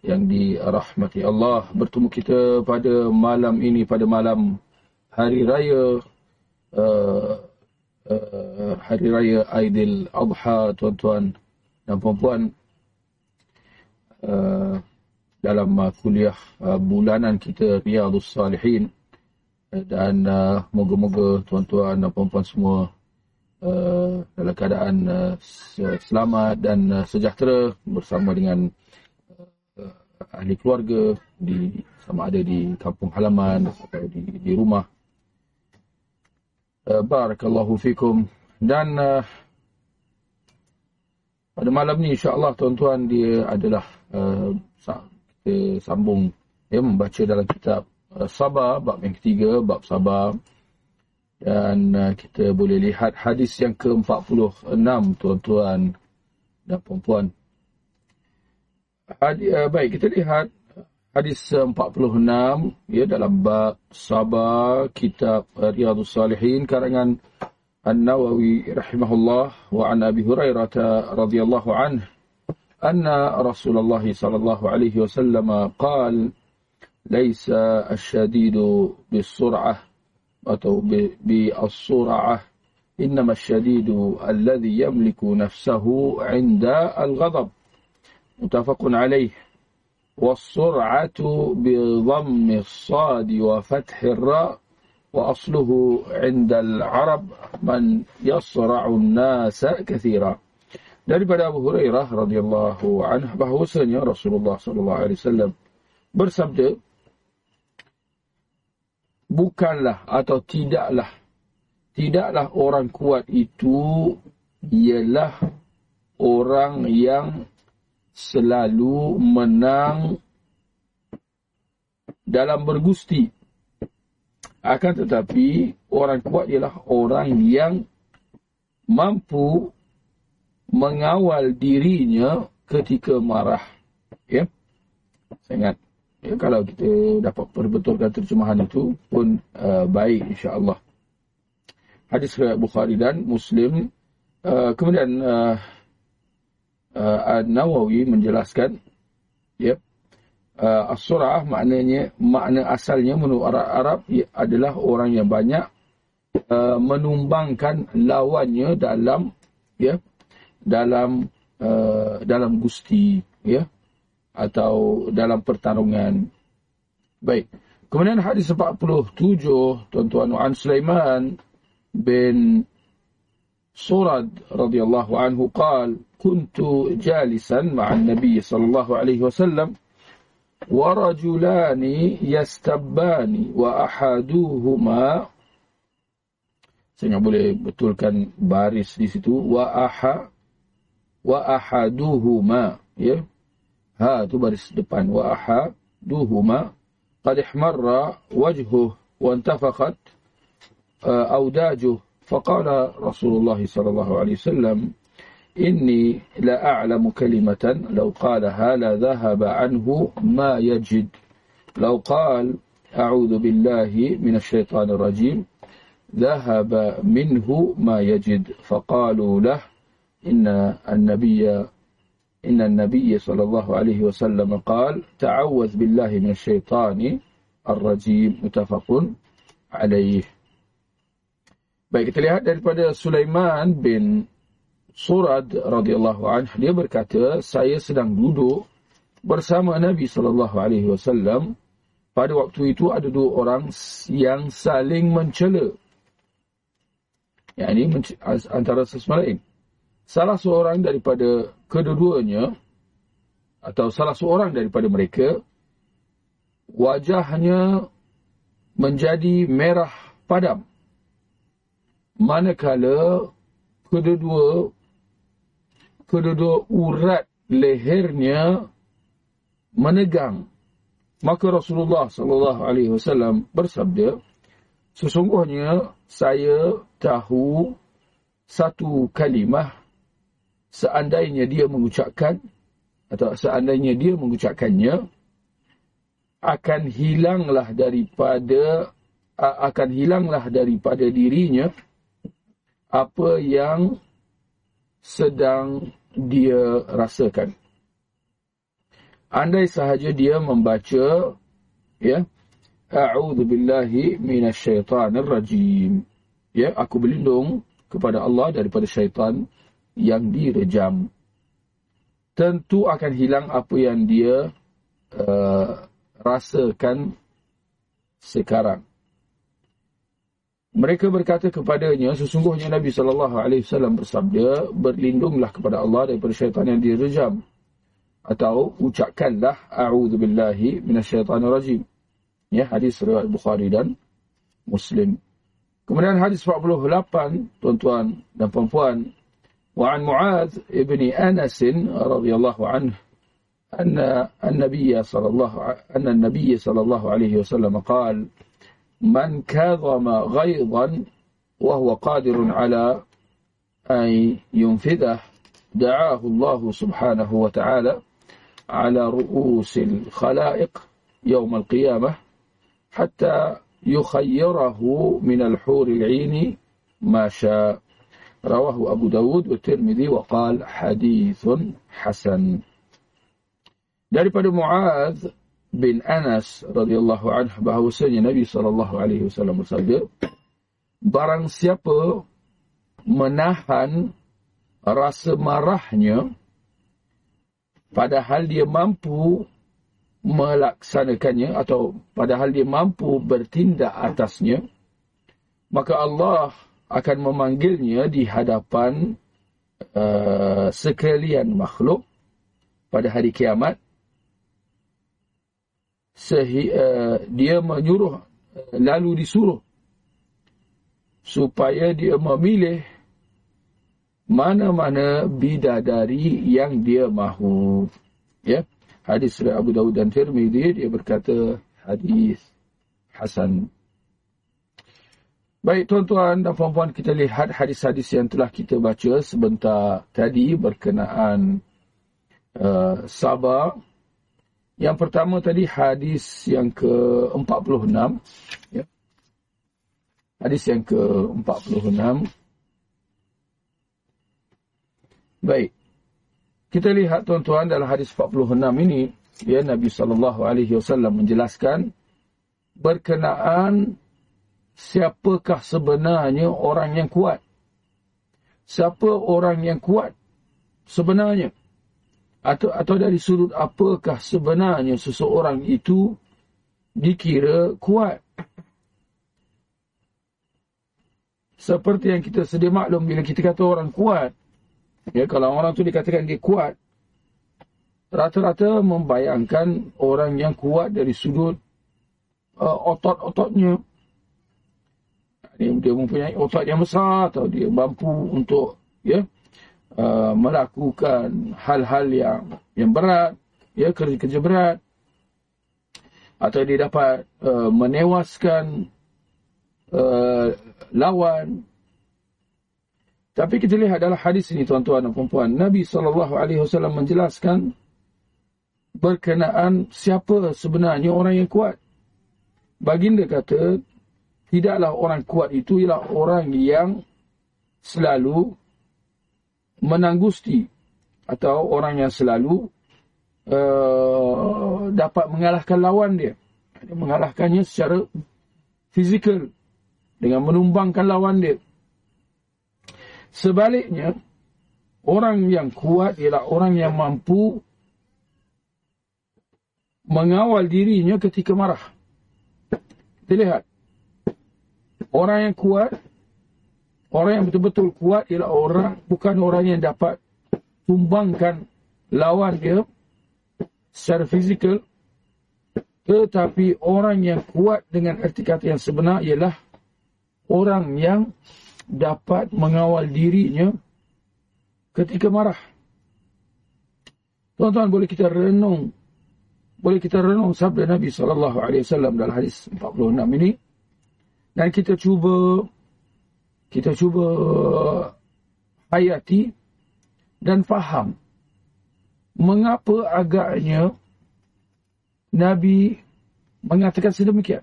Yang dirahmati Allah. Bertemu kita pada malam ini, pada malam Hari Raya uh, uh, Hari Raya Aidil Adha, tuan-tuan dan puan-puan. Uh, dalam uh, kuliah uh, bulanan kita Riyadhus Salihin. Dan uh, moga-moga tuan-tuan dan puan-puan semua uh, dalam keadaan uh, selamat dan uh, sejahtera bersama dengan ahli keluarga di sama ada di kampung halaman atau di, di rumah. Uh, barakallahu fikum. Dan uh, pada malam ni insya-Allah tuan-tuan dia adalah uh, kita sambung ya membaca dalam kitab uh, Sabar bab yang ketiga bab Sabar dan uh, kita boleh lihat hadis yang ke-46 tuan-tuan dan puan-puan Hadis, uh, baik, kita lihat hadis 46 ya dalam bab sabar kitab Riyadhus Salihin karangan An-Nawawi rahimahullah wa an Abi Hurairah radhiyallahu anhu anna Rasulullah sallallahu alaihi wasallam qala laysa ash-shadidu bis-sur'ah atau bi-as-sur'ah إنما الشديد الذي يملك نفسه عند الغضب متفق عليه والسرعة بضم الصاد وفتح الراء وأصله عند العرب من يصرع الناس كثيرا daripada Abu Hurairah radhiyallahu anhu bahwasanya Rasulullah sallallahu alaihi wasallam bersabda bukanlah atau tidaklah tidaklah orang kuat itu ialah orang yang selalu menang dalam bergusti. Akan tetapi orang kuat ialah orang yang mampu mengawal dirinya ketika marah. Ya. Sangat. Ya, kalau kita dapat perbetulkan terjemahan itu pun uh, baik insya-Allah. Hadis riwayat Bukhari dan Muslim. Uh, kemudian uh, uh, Nawawi menjelaskan ya uh, as-surah maknanya makna asalnya menurut Arab, Arab adalah orang yang banyak uh, menumbangkan lawannya dalam ya dalam uh, dalam gusti ya atau dalam pertarungan. Baik. Kemudian hadis 47 tuan-tuan An Sulaiman bin Surad radhiyallahu anhu qala كنت جالسا مع النبي صلى الله عليه وسلم ورجلان يستبان وأحدهما saya boleh betulkan baris di situ wa aha wa ahaduhuma ya ha tu baris depan wa ahaduhuma qad ihmarra wajhuhu wa intafaqat awdajuhu faqala Rasulullah sallallahu alaihi wasallam إني لا أعلم كلمة لو قالها لذهب عنه ما يجد. لو قال أعوذ بالله من الشيطان الرجيم ذهب منه ما يجد. فقالوا له إن النبي إن النبي صلى الله عليه وسلم قال تعوذ بالله من الشيطان الرجيم. متفق عليه. Baik, kita lihat daripada Sulaiman bin Surad radhiyallahu anhu. Dia berkata saya sedang duduk bersama Nabi sallallahu alaihi wasallam. Pada waktu itu ada dua orang yang saling mencela. Yakni antara sesama lain. Salah seorang daripada kedua-duanya atau salah seorang daripada mereka wajahnya menjadi merah padam manakala kedua-dua kedua urat lehernya menegang. Maka Rasulullah sallallahu alaihi wasallam bersabda, sesungguhnya saya tahu satu kalimah seandainya dia mengucapkan atau seandainya dia mengucapkannya akan hilanglah daripada akan hilanglah daripada dirinya apa yang sedang dia rasakan. Andai sahaja dia membaca ya A'udzu billahi minasyaitonir rajim. Ya, aku berlindung kepada Allah daripada syaitan yang direjam. Tentu akan hilang apa yang dia uh, rasakan sekarang. Mereka berkata kepadanya, sesungguhnya Nabi SAW bersabda, berlindunglah kepada Allah daripada syaitan yang direjam. Atau ucapkanlah, A'udhu billahi minasyaitanir rajim. Ya, hadis riwayat Bukhari dan Muslim. Kemudian hadis 48, tuan-tuan dan puan-puan. Wa'an Mu'adh ibni Anasin radhiyallahu anhu. أن النبي صلى الله أن النبي صلى الله عليه وسلم قال: من كظم غيظا وهو قادر على أن ينفذه دعاه الله سبحانه وتعالى على رؤوس الخلائق يوم القيامة حتى يخيره من الحور العين ما شاء. رواه أبو داود والترمذي وقال حديث حسن. daripada Muaz bin Anas radhiyallahu anhu bahawasanya Nabi sallallahu alaihi wasallam bersabda barang siapa menahan rasa marahnya padahal dia mampu melaksanakannya atau padahal dia mampu bertindak atasnya maka Allah akan memanggilnya di hadapan uh, sekalian makhluk pada hari kiamat sehi, uh, dia menyuruh lalu disuruh supaya dia memilih mana-mana bidadari yang dia mahu. Ya. Hadis dari Abu Dawud dan Tirmizi dia berkata hadis hasan. Baik tuan-tuan dan puan-puan kita lihat hadis-hadis yang telah kita baca sebentar tadi berkenaan uh, sabar yang pertama tadi hadis yang ke-46. Ya. Hadis yang ke-46. Baik. Kita lihat tuan-tuan dalam hadis 46 ini. Ya, Nabi SAW menjelaskan berkenaan siapakah sebenarnya orang yang kuat. Siapa orang yang kuat sebenarnya atau atau dari sudut apakah sebenarnya seseorang itu dikira kuat? Seperti yang kita sedia maklum bila kita kata orang kuat ya kalau orang tu dikatakan dia kuat rata-rata membayangkan orang yang kuat dari sudut uh, otot-ototnya. Dia, dia mempunyai otot yang besar atau dia mampu untuk ya Uh, melakukan hal-hal yang yang berat, ya kerja-kerja berat, atau dia dapat uh, menewaskan uh, lawan. Tapi kita lihat dalam hadis ini tuan-tuan dan puan-puan, Nabi saw menjelaskan berkenaan siapa sebenarnya orang yang kuat. Baginda kata, tidaklah orang kuat itu ialah orang yang selalu menanggusti atau orang yang selalu uh, dapat mengalahkan lawan dia. Dia mengalahkannya secara fizikal dengan menumbangkan lawan dia. Sebaliknya, orang yang kuat ialah orang yang mampu mengawal dirinya ketika marah. Kita lihat. Orang yang kuat Orang yang betul-betul kuat ialah orang bukan orang yang dapat tumbangkan lawan dia secara fizikal tetapi orang yang kuat dengan erti kata yang sebenar ialah orang yang dapat mengawal dirinya ketika marah. Tuan-tuan boleh kita renung boleh kita renung sabda Nabi SAW dalam hadis 46 ini. Dan kita cuba kita cuba hayati dan faham mengapa agaknya Nabi mengatakan sedemikian.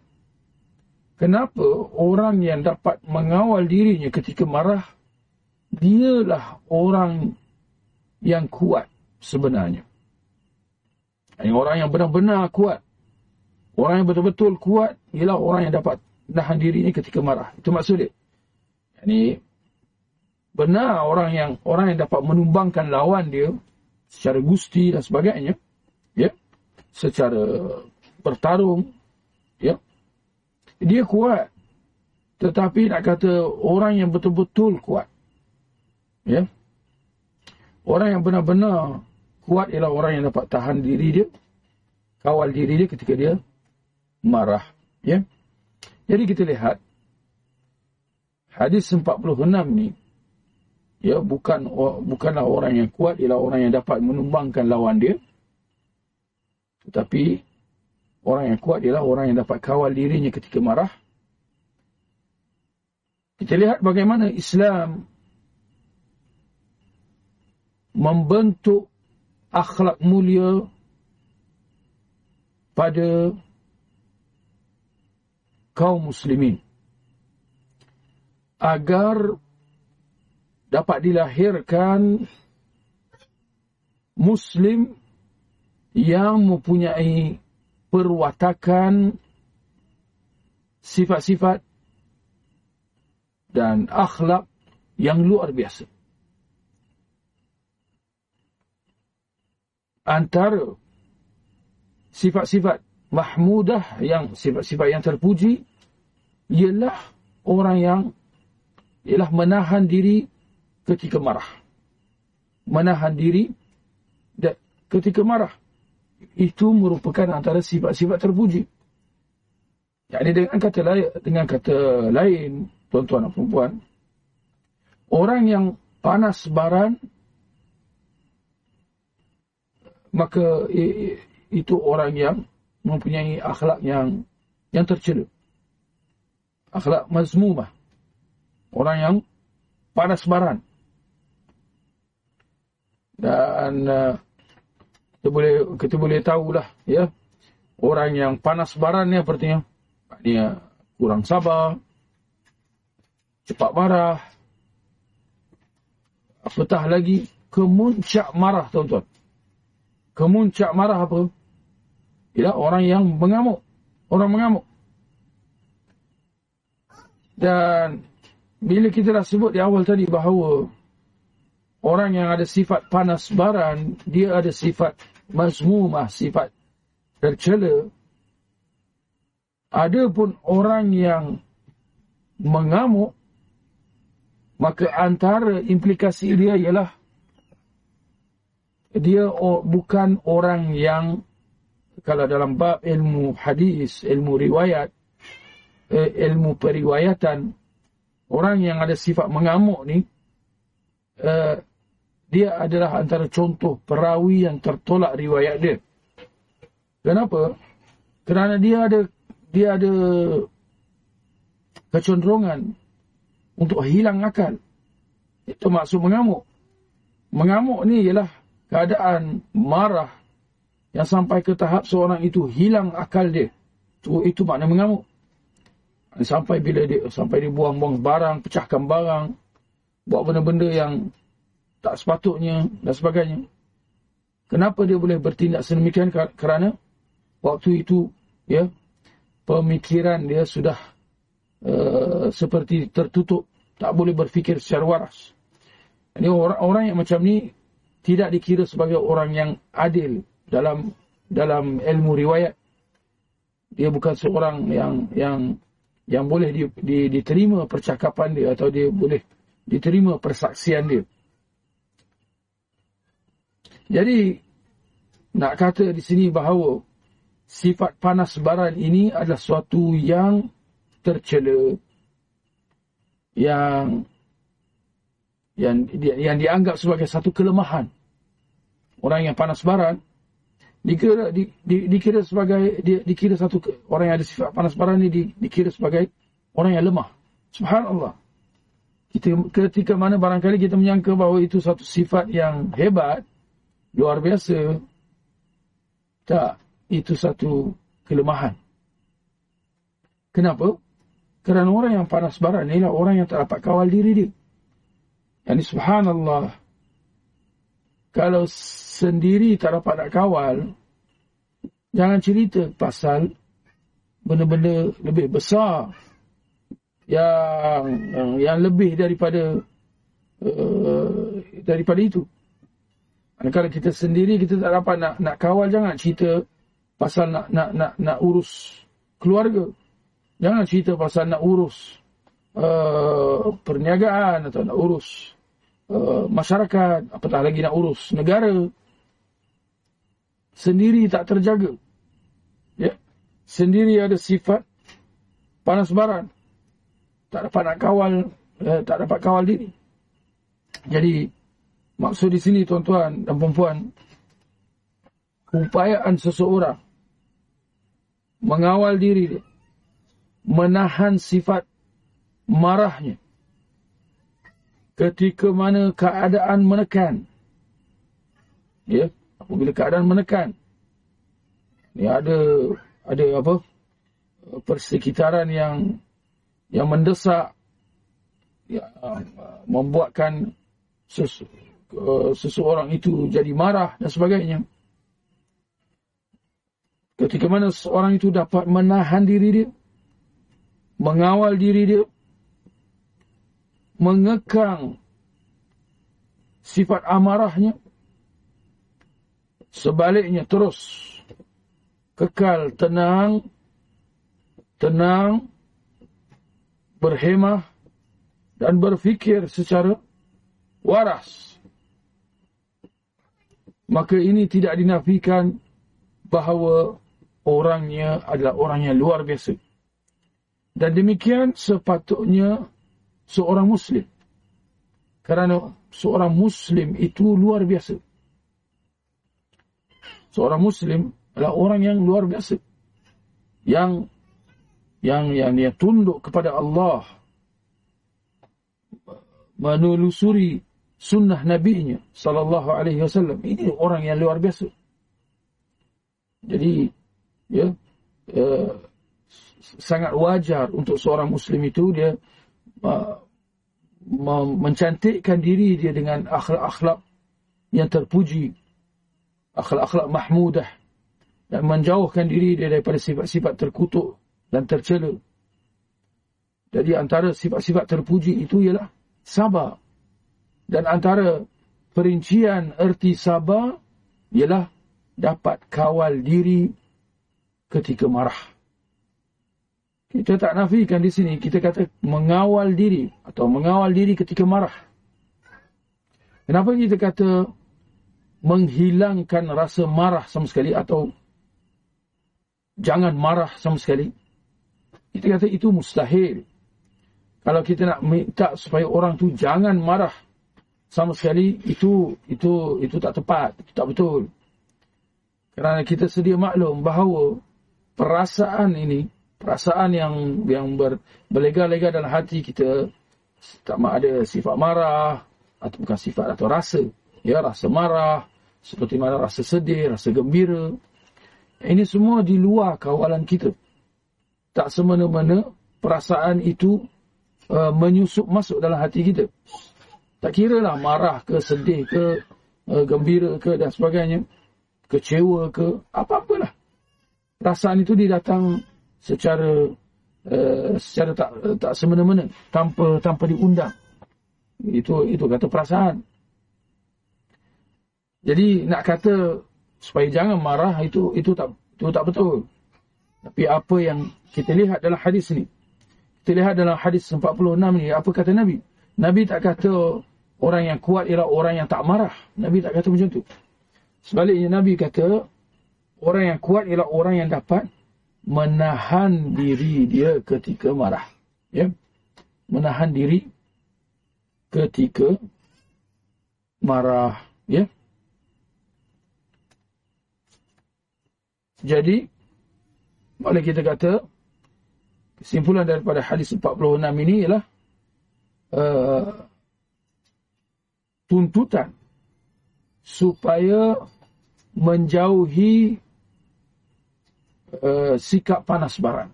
Kenapa orang yang dapat mengawal dirinya ketika marah, dialah orang yang kuat sebenarnya. Orang yang benar-benar kuat. Orang yang betul-betul kuat ialah orang yang dapat nahan dirinya ketika marah. Itu maksudnya. Ini benar orang yang orang yang dapat menumbangkan lawan dia secara gusti dan sebagainya. Ya. Secara bertarung. Ya. Dia kuat. Tetapi nak kata orang yang betul-betul kuat. Ya. Orang yang benar-benar kuat ialah orang yang dapat tahan diri dia, kawal diri dia ketika dia marah. Ya. Jadi kita lihat hadis 46 ni ya bukan bukanlah orang yang kuat ialah orang yang dapat menumbangkan lawan dia. Tetapi orang yang kuat ialah orang yang dapat kawal dirinya ketika marah. Kita lihat bagaimana Islam membentuk akhlak mulia pada kaum muslimin agar dapat dilahirkan muslim yang mempunyai perwatakan sifat-sifat dan akhlak yang luar biasa. antara sifat-sifat mahmudah yang sifat-sifat yang terpuji ialah orang yang ialah menahan diri ketika marah. Menahan diri ketika marah. Itu merupakan antara sifat-sifat terpuji. Jadi dengan kata lain, dengan kata lain, tuan-tuan dan perempuan, orang yang panas baran maka itu orang yang mempunyai akhlak yang yang tercela. Akhlak mazmumah. Orang yang panas baran. Dan uh, kita boleh kita boleh tahulah ya orang yang panas baran ni artinya dia kurang sabar, cepat marah, apatah lagi kemuncak marah tuan-tuan kemuncak marah apa? Ialah orang yang mengamuk. Orang mengamuk. Dan bila kita dah sebut di awal tadi bahawa orang yang ada sifat panas baran, dia ada sifat mazmumah, sifat tercela. Ada pun orang yang mengamuk, maka antara implikasi dia ialah dia bukan orang yang kalau dalam bab ilmu hadis, ilmu riwayat, eh, ilmu periwayatan, orang yang ada sifat mengamuk ni, eh, dia adalah antara contoh perawi yang tertolak riwayat dia. Kenapa? Kerana dia ada dia ada kecenderungan untuk hilang akal. Itu maksud mengamuk. Mengamuk ni ialah keadaan marah yang sampai ke tahap seorang itu hilang akal dia. Itu, itu makna mengamuk. Sampai bila dia sampai dia buang-buang barang, pecahkan barang, buat benda-benda yang tak sepatutnya dan sebagainya. Kenapa dia boleh bertindak sedemikian? Kerana waktu itu ya pemikiran dia sudah uh, seperti tertutup, tak boleh berfikir secara waras. Ini orang-orang yang macam ni tidak dikira sebagai orang yang adil dalam dalam ilmu riwayat. Dia bukan seorang yang yang yang boleh di, di, diterima percakapan dia atau dia boleh diterima persaksian dia. Jadi nak kata di sini bahawa sifat panas baran ini adalah suatu yang tercela yang yang yang dianggap sebagai satu kelemahan orang yang panas baran dikira di, di, dikira sebagai di, dikira satu orang yang ada sifat panas marah ni di, dikira sebagai orang yang lemah. Subhanallah. Kita, ketika mana barangkali kita menyangka bahawa itu satu sifat yang hebat, luar biasa, tak, itu satu kelemahan. Kenapa? Kerana orang yang panas barat ni ialah orang yang tak dapat kawal diri dia. Yani subhanallah, kalau sendiri tak dapat nak kawal, jangan cerita pasal benda-benda lebih besar yang yang lebih daripada uh, daripada itu. Kalau kita sendiri kita tak dapat nak nak kawal jangan cerita pasal nak nak nak nak urus keluarga. Jangan cerita pasal nak urus uh, perniagaan atau nak urus Uh, masyarakat, apatah lagi nak urus negara, sendiri tak terjaga. Ya. Sendiri ada sifat panas baran. Tak dapat nak kawal, eh, tak dapat kawal diri. Jadi, maksud di sini tuan-tuan dan perempuan, upayaan seseorang mengawal diri dia, menahan sifat marahnya, ketika mana keadaan menekan. Ya, apabila keadaan menekan. Ni ada ada apa? persekitaran yang yang mendesak ya, membuatkan sesu, uh, seseorang itu jadi marah dan sebagainya. Ketika mana seorang itu dapat menahan diri dia, mengawal diri dia, mengekang sifat amarahnya sebaliknya terus kekal tenang tenang berhemah dan berfikir secara waras. Maka ini tidak dinafikan bahawa orangnya adalah orang yang luar biasa. Dan demikian sepatutnya seorang Muslim. Kerana seorang Muslim itu luar biasa. Seorang Muslim adalah orang yang luar biasa. Yang yang yang dia tunduk kepada Allah. Menelusuri sunnah Nabi-Nya sallallahu alaihi wasallam. Ini orang yang luar biasa. Jadi ya uh, sangat wajar untuk seorang muslim itu dia mencantikkan diri dia dengan akhlak-akhlak yang terpuji, akhlak-akhlak mahmudah dan menjauhkan diri dia daripada sifat-sifat terkutuk dan tercela. Jadi antara sifat-sifat terpuji itu ialah sabar. Dan antara perincian erti sabar ialah dapat kawal diri ketika marah. Kita tak nafikan di sini, kita kata mengawal diri atau mengawal diri ketika marah. Kenapa kita kata menghilangkan rasa marah sama sekali atau jangan marah sama sekali? Kita kata itu mustahil. Kalau kita nak minta supaya orang tu jangan marah sama sekali, itu itu itu tak tepat, itu tak betul. Kerana kita sedia maklum bahawa perasaan ini perasaan yang yang ber, berlega-lega dalam hati kita tak ada sifat marah atau bukan sifat atau rasa. Ya rasa marah seperti mana rasa sedih rasa gembira. Ini semua di luar kawalan kita. Tak semena-mena perasaan itu uh, menyusup masuk dalam hati kita. Tak kira lah marah ke sedih ke uh, gembira ke dan sebagainya kecewa ke apa-apalah. Perasaan itu didatang secara uh, secara tak tak semena-mena tanpa tanpa diundang. Itu itu kata perasaan. Jadi nak kata supaya jangan marah itu itu tak itu tak betul. Tapi apa yang kita lihat dalam hadis ni kita lihat dalam hadis 46 ni apa kata nabi? Nabi tak kata orang yang kuat ialah orang yang tak marah. Nabi tak kata macam tu. Sebaliknya nabi kata orang yang kuat ialah orang yang dapat menahan diri dia ketika marah. Ya. Menahan diri ketika marah. Ya. Jadi, boleh kita kata, kesimpulan daripada hadis 46 ini ialah uh, tuntutan supaya menjauhi uh, sikap panas baran.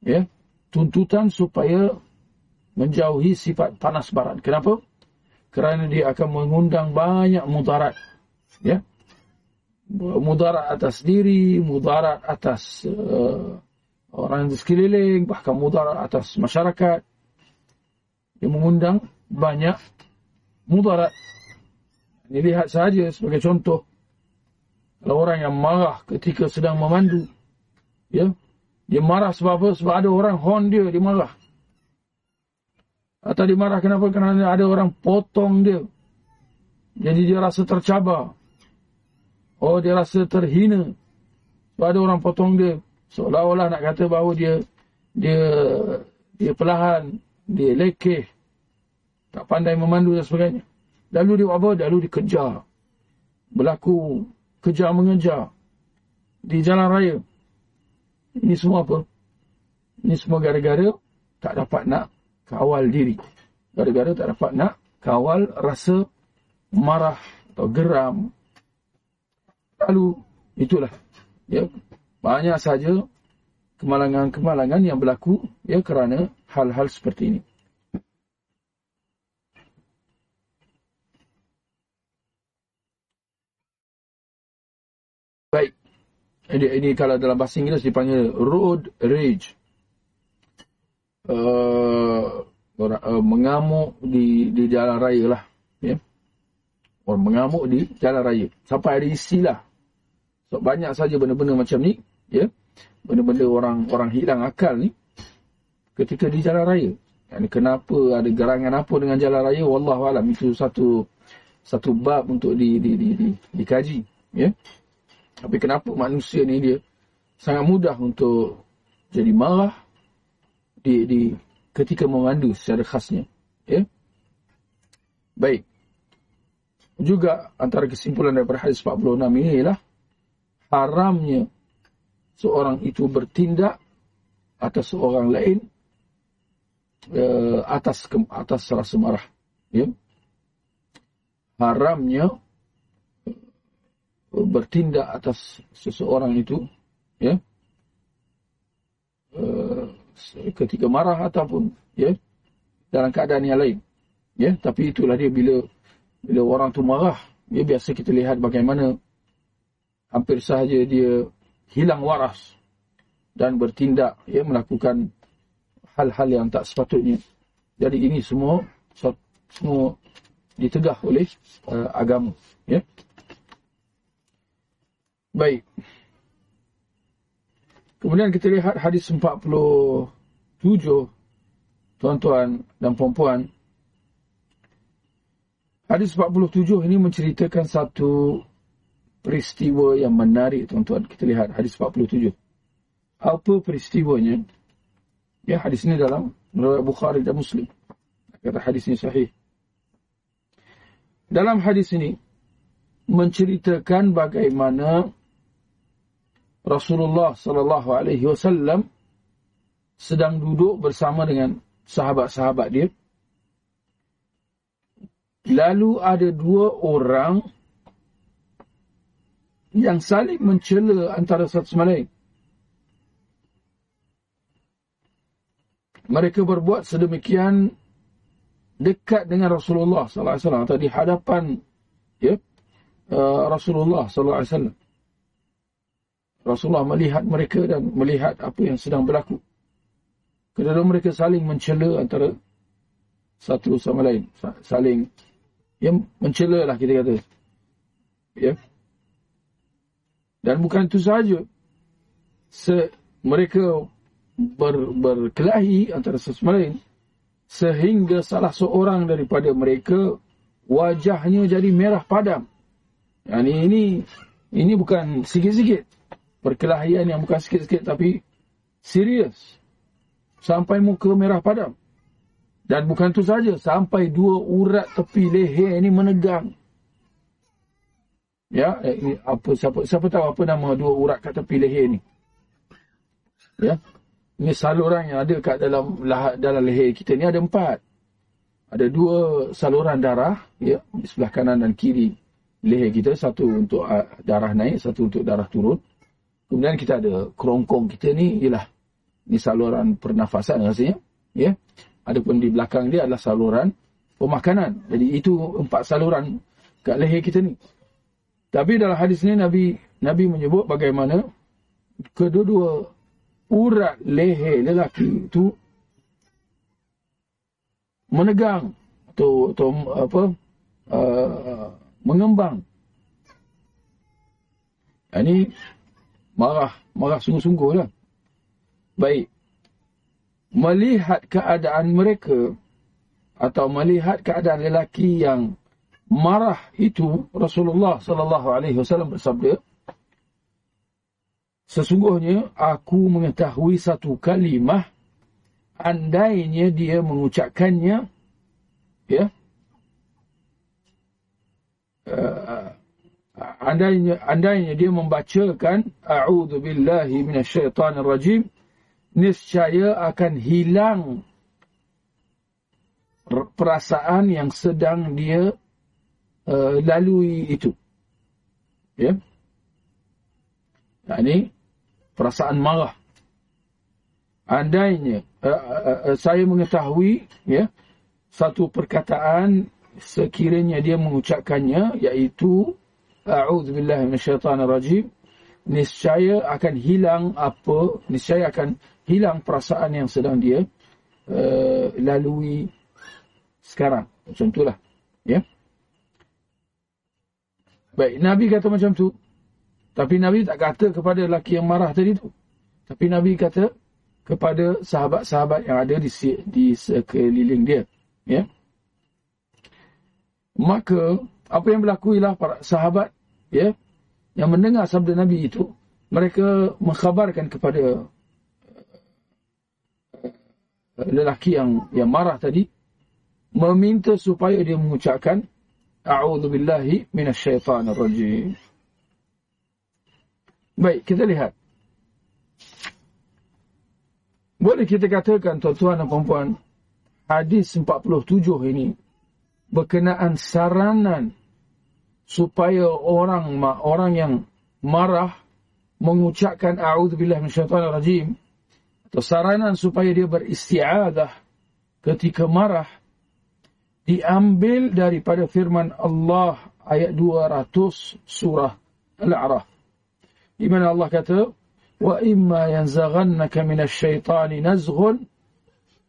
Ya, tuntutan supaya menjauhi sifat panas baran. Kenapa? Kerana dia akan mengundang banyak mudarat. Ya, mudarat atas diri, mudarat atas uh, orang di sekeliling, bahkan mudarat atas masyarakat. Yang mengundang banyak mudarat. Ini lihat saja sebagai contoh. Orang yang marah ketika sedang memandu. Ya, dia marah sebab apa? Sebab ada orang horn dia, dia marah. Atau dia marah kenapa? Kerana ada orang potong dia. Jadi dia rasa tercabar. Oh dia rasa terhina. Sebab ada orang potong dia. Seolah-olah nak kata bahawa dia dia dia perlahan, dia lekeh. Tak pandai memandu dan sebagainya. Lalu dia apa? Lalu dikejar. Berlaku kejar mengejar. Di jalan raya. Ini semua apa? Ini semua gara-gara tak dapat nak kawal diri. Gara-gara tak dapat nak kawal rasa marah atau geram Lalu itulah ya banyak saja kemalangan-kemalangan yang berlaku ya kerana hal-hal seperti ini. Baik. Ini, ini kalau dalam bahasa Inggeris dipanggil road rage. Uh, uh, mengamuk di di jalan raya lah. Ya. Orang mengamuk di jalan raya. Sampai ada istilah So, banyak saja benda-benda macam ni, ya. Benda-benda orang orang hilang akal ni ketika di jalan raya. Yani kenapa ada gerangan apa dengan jalan raya? Wallahu alam itu satu satu bab untuk di di di, di dikaji, ya. Tapi kenapa manusia ni dia sangat mudah untuk jadi marah di di ketika memandu secara khasnya, ya. Baik. Juga antara kesimpulan daripada hadis 46 ini ialah haramnya seorang itu bertindak atas seorang lain uh, atas atas rasa marah ya haramnya bertindak atas seseorang itu ya uh, ketika marah ataupun ya dalam keadaan yang lain ya tapi itulah dia bila bila orang tu marah ya biasa kita lihat bagaimana hampir sahaja dia hilang waras dan bertindak ya melakukan hal-hal yang tak sepatutnya. Jadi ini semua semua ditegah oleh uh, agama ya. Baik. Kemudian kita lihat hadis 47 tuan-tuan dan puan-puan. Hadis 47 ini menceritakan satu peristiwa yang menarik tuan-tuan. Kita lihat hadis 47. Apa peristiwanya? Ya, hadis ini dalam Riwayat Bukhari dan Muslim. Kata hadis ini sahih. Dalam hadis ini menceritakan bagaimana Rasulullah sallallahu alaihi wasallam sedang duduk bersama dengan sahabat-sahabat dia. Lalu ada dua orang yang saling mencela antara satu sama lain. Mereka berbuat sedemikian dekat dengan Rasulullah sallallahu alaihi wasallam atau di hadapan ya uh, Rasulullah sallallahu alaihi wasallam. Rasulullah melihat mereka dan melihat apa yang sedang berlaku. Kedua mereka saling mencela antara satu sama lain, saling yang mencela lah kita kata. Ya. Dan bukan itu sahaja. Se mereka ber, berkelahi antara sesama lain. Sehingga salah seorang daripada mereka wajahnya jadi merah padam. Yang ini, ini bukan sikit-sikit. Perkelahian yang bukan sikit-sikit tapi serius. Sampai muka merah padam. Dan bukan itu saja. Sampai dua urat tepi leher ini menegang. Ya, eh, apa siapa siapa tahu apa nama dua urat kat tepi leher ni? Ya. Ini saluran yang ada kat dalam dalam leher kita ni ada empat. Ada dua saluran darah, ya, di sebelah kanan dan kiri leher kita, satu untuk uh, darah naik, satu untuk darah turun. Kemudian kita ada kerongkong kita ni ialah ni saluran pernafasan rasanya, ya. Adapun di belakang dia adalah saluran pemakanan. Jadi itu empat saluran kat leher kita ni. Tapi dalam hadis ini Nabi Nabi menyebut bagaimana kedua-dua urat leher lelaki itu menegang atau, atau apa uh, mengembang. Ini marah, marah sungguh-sungguh lah. Baik. Melihat keadaan mereka atau melihat keadaan lelaki yang marah itu Rasulullah sallallahu alaihi wasallam bersabda Sesungguhnya aku mengetahui satu kalimah andainya dia mengucapkannya ya uh, andainya andainya dia membacakan a'udzu billahi minasyaitonir rajim niscaya akan hilang perasaan yang sedang dia uh, lalui itu. Ya. Nah, ini perasaan marah. Andainya uh, uh, uh, saya mengetahui ya satu perkataan sekiranya dia mengucapkannya iaitu a'udzubillahi minasyaitonirrajim niscaya akan hilang apa niscaya akan hilang perasaan yang sedang dia uh, lalui sekarang. Macam itulah. Ya. Baik, Nabi kata macam tu. Tapi Nabi tak kata kepada lelaki yang marah tadi tu. Tapi Nabi kata kepada sahabat-sahabat yang ada di, di sekeliling dia. Ya. Maka, apa yang berlaku ialah para sahabat ya, yang mendengar sabda Nabi itu, mereka mengkhabarkan kepada eh, lelaki yang yang marah tadi, meminta supaya dia mengucapkan a'udzu billahi minasyaitonir rajim. Baik, kita lihat. Boleh kita katakan tuan-tuan dan puan-puan, hadis 47 ini berkenaan saranan supaya orang orang yang marah mengucapkan a'udzu billahi minasyaitonir rajim atau saranan supaya dia beristi'adzah ketika marah diambil daripada firman Allah ayat 200 surah Al-A'raf. Di mana Allah kata, "Wa imma yanzaghannaka minasy syaitani nazghun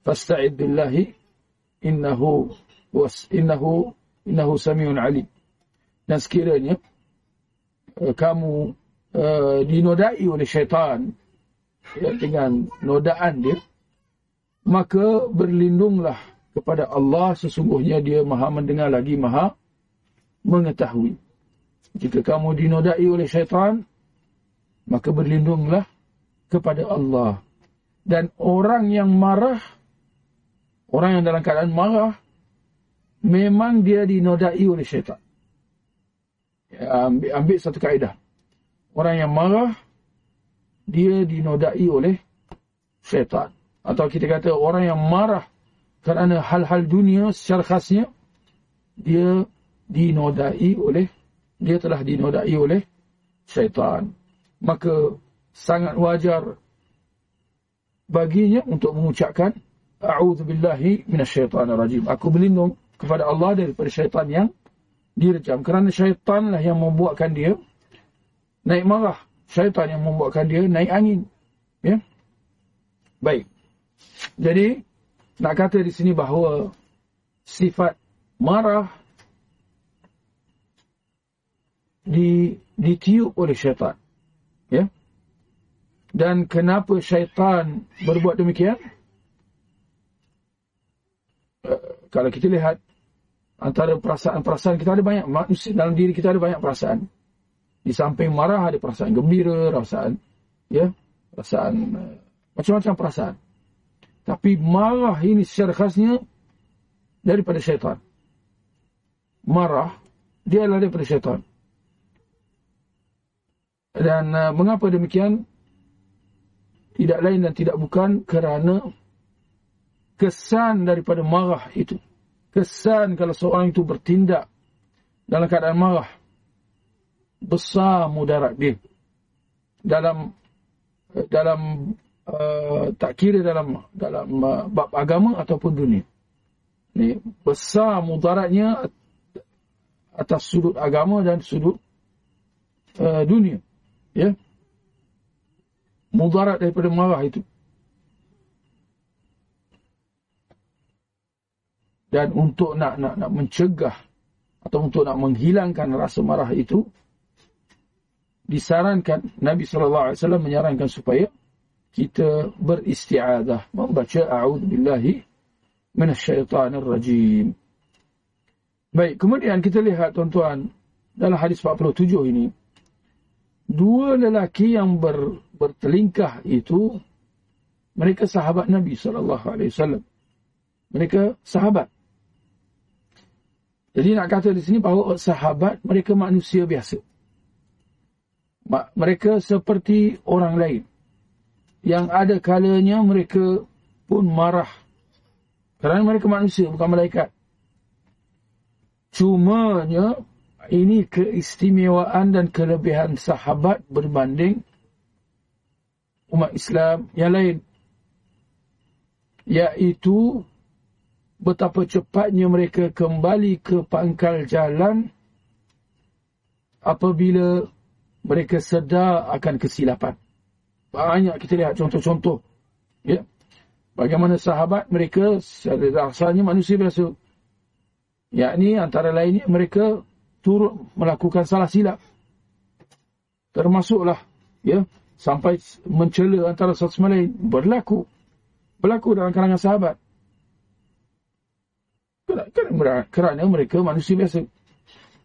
fasta'id billahi innahu was innahu innahu samiun alim." Dan sekiranya uh, kamu uh, dinodai oleh syaitan ya, dengan nodaan dia, maka berlindunglah kepada Allah sesungguhnya dia maha mendengar lagi maha mengetahui. Jika kamu dinodai oleh syaitan, maka berlindunglah kepada Allah. Dan orang yang marah, orang yang dalam keadaan marah, memang dia dinodai oleh syaitan. Ya, ambil, ambil satu kaedah. Orang yang marah, dia dinodai oleh syaitan. Atau kita kata orang yang marah kerana hal-hal dunia secara khasnya dia dinodai oleh dia telah dinodai oleh syaitan maka sangat wajar baginya untuk mengucapkan a'udzubillahi minasyaitonirrajim aku berlindung kepada Allah daripada syaitan yang direjam kerana syaitanlah yang membuatkan dia naik marah syaitan yang membuatkan dia naik angin ya baik jadi nak kata di sini bahawa sifat marah di ditiup oleh syaitan. Ya. Dan kenapa syaitan berbuat demikian? Uh, kalau kita lihat antara perasaan-perasaan kita ada banyak manusia dalam diri kita ada banyak perasaan. Di samping marah ada perasaan gembira, perasaan ya, perasaan uh, macam-macam perasaan. Tapi marah ini secara khasnya daripada syaitan. Marah, dia adalah daripada syaitan. Dan uh, mengapa demikian? Tidak lain dan tidak bukan kerana kesan daripada marah itu. Kesan kalau seorang itu bertindak dalam keadaan marah. Besar mudarat dia. Dalam dalam uh, tak kira dalam dalam uh, bab agama ataupun dunia. Ni besar mudaratnya atas sudut agama dan sudut uh, dunia. Ya. Mudarat daripada marah itu. Dan untuk nak nak nak mencegah atau untuk nak menghilangkan rasa marah itu disarankan Nabi sallallahu alaihi wasallam menyarankan supaya kita beristiazah membaca a'udzubillahi minasyaitonir rajim. Baik, kemudian kita lihat tuan-tuan dalam hadis 47 ini dua lelaki yang ber, bertelingkah itu mereka sahabat Nabi sallallahu alaihi wasallam. Mereka sahabat. Jadi nak kata di sini bahawa sahabat mereka manusia biasa. Mereka seperti orang lain. Yang ada kalanya mereka pun marah. Kerana mereka manusia bukan malaikat. Cumanya ini keistimewaan dan kelebihan sahabat berbanding umat Islam yang lain. Iaitu betapa cepatnya mereka kembali ke pangkal jalan apabila mereka sedar akan kesilapan. Banyak kita lihat contoh-contoh. Ya. Bagaimana sahabat mereka rasanya manusia biasa yakni antara lainnya mereka turut melakukan salah silap termasuklah ya sampai mencela antara satu sama lain berlaku berlaku dalam kalangan sahabat kerana, mereka manusia biasa.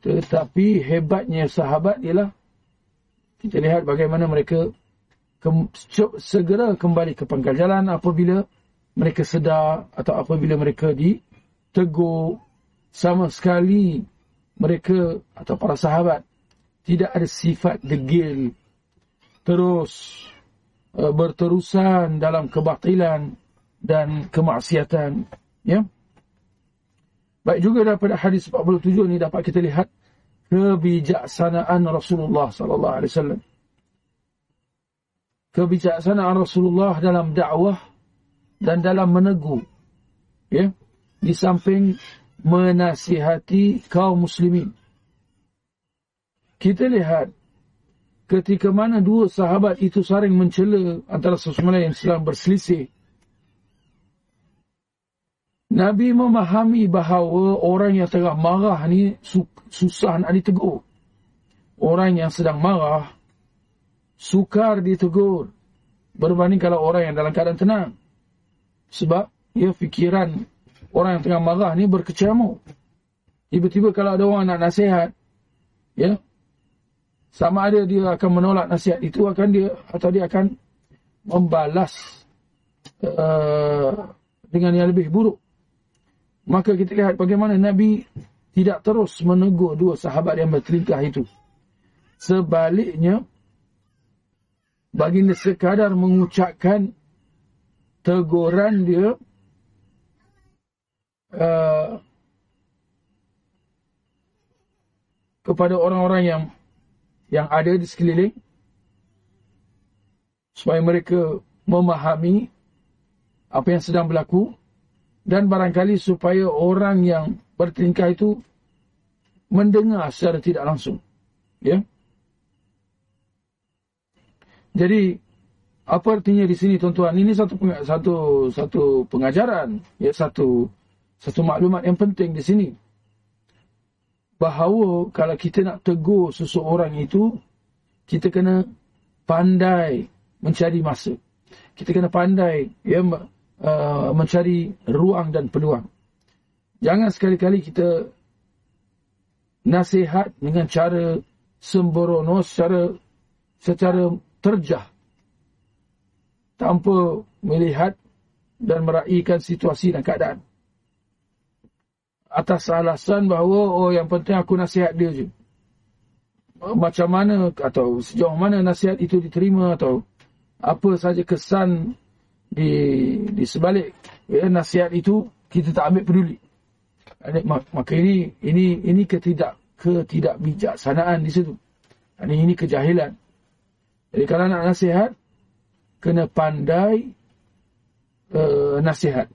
Tetapi hebatnya sahabat ialah kita lihat bagaimana mereka ke, segera kembali ke pangkal jalan apabila mereka sedar atau apabila mereka ditegur sama sekali mereka atau para sahabat. Tidak ada sifat degil. Terus uh, berterusan dalam kebatilan dan kemaksiatan. Ya baik juga daripada hadis 47 ini dapat kita lihat kebijaksanaan Rasulullah sallallahu alaihi wasallam kebijaksanaan Rasulullah dalam dakwah dan dalam menegur ya di samping menasihati kaum muslimin. Kita lihat ketika mana dua sahabat itu saling mencela antara sesama yang sedang berselisih. Nabi memahami bahawa orang yang tengah marah ni susah nak ditegur. Orang yang sedang marah sukar ditegur berbanding kalau orang yang dalam keadaan tenang. Sebab ia fikiran orang yang tengah marah ni berkecamuk. Tiba-tiba kalau ada orang nak nasihat, ya, sama ada dia akan menolak nasihat itu akan dia atau dia akan membalas uh, dengan yang lebih buruk. Maka kita lihat bagaimana Nabi tidak terus menegur dua sahabat yang bertelingkah itu. Sebaliknya, baginda sekadar mengucapkan teguran dia Uh, kepada orang-orang yang yang ada di sekeliling supaya mereka memahami apa yang sedang berlaku dan barangkali supaya orang yang bertingkah itu mendengar secara tidak langsung ya jadi apa artinya di sini tuan-tuan ini satu satu satu pengajaran ya satu satu maklumat yang penting di sini. Bahawa kalau kita nak tegur seseorang itu, kita kena pandai mencari masa. Kita kena pandai ya, uh, mencari ruang dan peluang. Jangan sekali-kali kita nasihat dengan cara sembrono secara secara terjah tanpa melihat dan meraihkan situasi dan keadaan atas alasan bahawa oh yang penting aku nasihat dia je. macam mana atau sejauh mana nasihat itu diterima atau apa saja kesan di di sebalik ya, nasihat itu kita tak ambil peduli. Maka ini ini ini ketidak ketidakbijaksanaan di situ. Ini ini kejahilan. Jadi kalau nak nasihat kena pandai uh, nasihat.